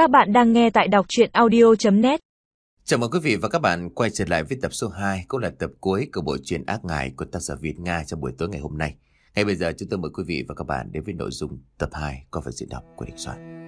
Các bạn đang nghe tại đọc chuyện audio.net Chào mừng quý vị và các bạn quay trở lại với tập số 2 cũng là tập cuối của bộ truyện ác ngài của tác giả Việt Nga trong buổi tối ngày hôm nay. Ngay bây giờ, chúng tôi mời quý vị và các bạn đến với nội dung tập 2 có phần diễn đọc của Đình Soạn.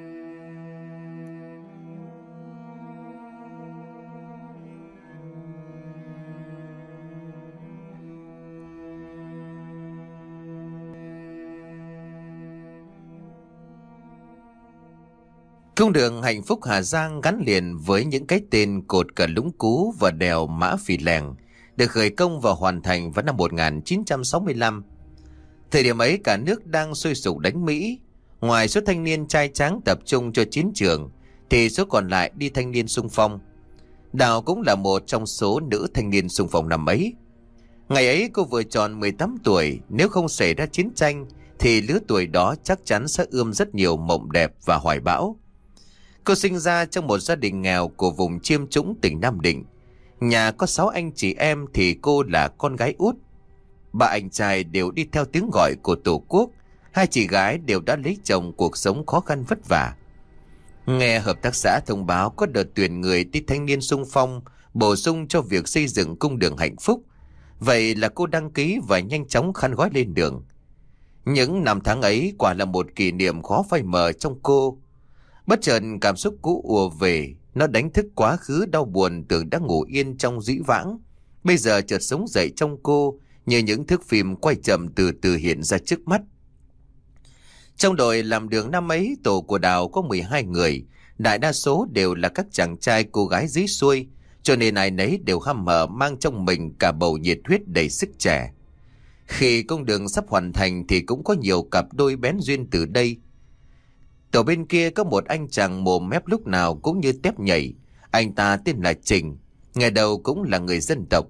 Cung đường hạnh phúc Hà Giang gắn liền với những cái tên cột cờ lũng cú và đèo Mã Phì Lèng, được khởi công và hoàn thành vào năm 1965. Thời điểm ấy cả nước đang sôi sục đánh Mỹ. Ngoài số thanh niên trai tráng tập trung cho chiến trường, thì số còn lại đi thanh niên sung phong. Đào cũng là một trong số nữ thanh niên sung phong năm ấy. Ngày ấy cô vừa tròn 18 tuổi, nếu không xảy ra chiến tranh, thì lứa tuổi đó chắc chắn sẽ ươm rất nhiều mộng đẹp và hoài bão. Cô sinh ra trong một gia đình nghèo của vùng chiêm trũng tỉnh Nam Định. Nhà có 6 anh chị em thì cô là con gái út. Ba anh trai đều đi theo tiếng gọi của Tổ quốc. Hai chị gái đều đã lấy chồng, cuộc sống khó khăn vất vả. Nghe hợp tác xã thông báo có đợt tuyển người đi thanh niên sung phong, bổ sung cho việc xây dựng cung đường hạnh phúc. Vậy là cô đăng ký và nhanh chóng khăn gói lên đường. Những năm tháng ấy quả là một kỷ niệm khó phai mờ trong cô. Bất chợt cảm xúc cũ ùa về, nó đánh thức quá khứ đau buồn tưởng đã ngủ yên trong dĩ vãng. Bây giờ chợt sống dậy trong cô như những thước phim quay chậm từ từ hiện ra trước mắt. Trong đội làm đường năm ấy, tổ của Đào có 12 người, đại đa số đều là các chàng trai cô gái dí xuôi, cho nên ai nấy đều hăm hở mang trong mình cả bầu nhiệt huyết đầy sức trẻ. Khi công đường sắp hoàn thành thì cũng có nhiều cặp đôi bén duyên từ đây, Tổ bên kia có một anh chàng mồm mép lúc nào cũng như tép nhảy. Anh ta tên là Trình, ngày đầu cũng là người dân tộc.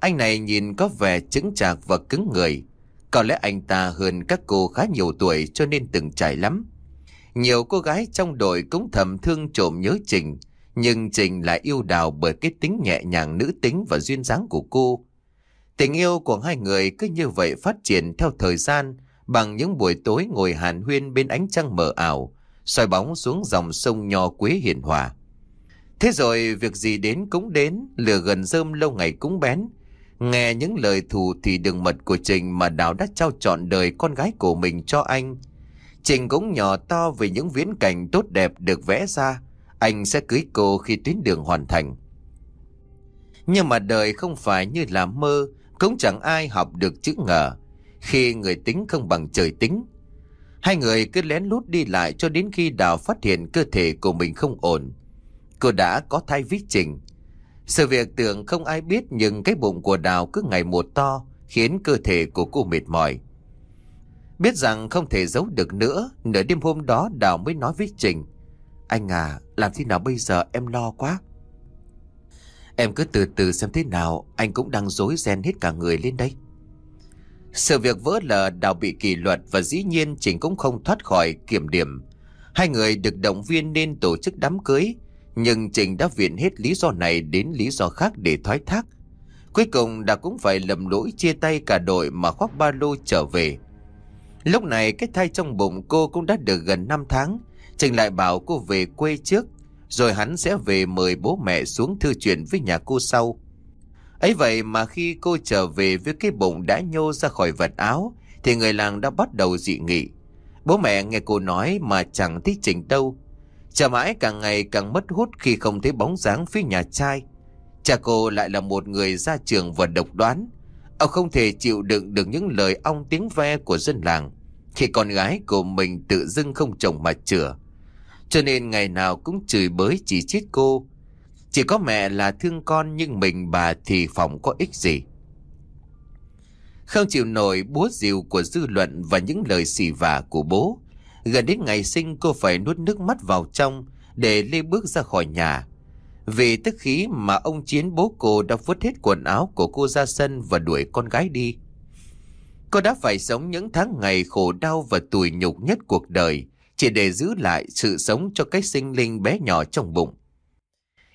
Anh này nhìn có vẻ chứng chạc và cứng người. Có lẽ anh ta hơn các cô khá nhiều tuổi cho nên từng trải lắm. Nhiều cô gái trong đội cũng thầm thương trộm nhớ Trình, nhưng Trình lại yêu đào bởi cái tính nhẹ nhàng nữ tính và duyên dáng của cô. Tình yêu của hai người cứ như vậy phát triển theo thời gian, bằng những buổi tối ngồi hàn huyên bên ánh trăng mờ ảo, soi bóng xuống dòng sông nho quế hiền hòa. Thế rồi việc gì đến cũng đến, lửa gần rơm lâu ngày cũng bén. Nghe những lời thù thì đường mật của Trình mà Đào đã trao trọn đời con gái của mình cho anh. Trình cũng nhỏ to về những viễn cảnh tốt đẹp được vẽ ra. Anh sẽ cưới cô khi tuyến đường hoàn thành. Nhưng mà đời không phải như là mơ, cũng chẳng ai học được chữ ngờ khi người tính không bằng trời tính. Hai người cứ lén lút đi lại cho đến khi Đào phát hiện cơ thể của mình không ổn. Cô đã có thai vít trình. Sự việc tưởng không ai biết nhưng cái bụng của Đào cứ ngày một to khiến cơ thể của cô mệt mỏi. Biết rằng không thể giấu được nữa, nửa đêm hôm đó Đào mới nói với Trình. Anh à, làm thế nào bây giờ em lo quá. Em cứ từ từ xem thế nào, anh cũng đang dối ren hết cả người lên đây. Sự việc vỡ lở Đào bị kỷ luật và dĩ nhiên Trình cũng không thoát khỏi kiểm điểm. Hai người được động viên nên tổ chức đám cưới, nhưng Trình đã viện hết lý do này đến lý do khác để thoái thác. Cuối cùng Đào cũng phải lầm lỗi chia tay cả đội mà khoác ba lô trở về. Lúc này cái thai trong bụng cô cũng đã được gần 5 tháng. Trình lại bảo cô về quê trước, rồi hắn sẽ về mời bố mẹ xuống thư chuyện với nhà cô sau ấy vậy mà khi cô trở về với cái bụng đã nhô ra khỏi vật áo, thì người làng đã bắt đầu dị nghị. Bố mẹ nghe cô nói mà chẳng thích chỉnh đâu. Chờ mãi càng ngày càng mất hút khi không thấy bóng dáng phía nhà trai. Cha cô lại là một người ra trường và độc đoán. Ông không thể chịu đựng được những lời ong tiếng ve của dân làng khi con gái của mình tự dưng không chồng mà chữa. Cho nên ngày nào cũng chửi bới chỉ trích cô chỉ có mẹ là thương con nhưng mình bà thì phòng có ích gì. Không chịu nổi búa rìu của dư luận và những lời xì vả của bố. Gần đến ngày sinh, cô phải nuốt nước mắt vào trong để lê bước ra khỏi nhà. Vì tức khí mà ông Chiến bố cô đã vứt hết quần áo của cô ra sân và đuổi con gái đi. Cô đã phải sống những tháng ngày khổ đau và tủi nhục nhất cuộc đời, chỉ để giữ lại sự sống cho cái sinh linh bé nhỏ trong bụng.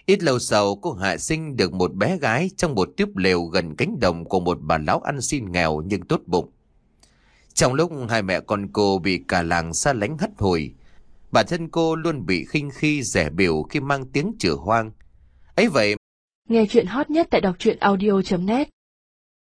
Ít lâu sau cô Hạ sinh được một bé gái trong một tiếp lều gần cánh đồng của một bà lão ăn xin nghèo nhưng tốt bụng. Trong lúc hai mẹ con cô bị cả làng xa lánh hắt hồi, Bản thân cô luôn bị khinh khi rẻ biểu khi mang tiếng chửa hoang. ấy vậy Nghe chuyện hot nhất tại đọc truyện audio.net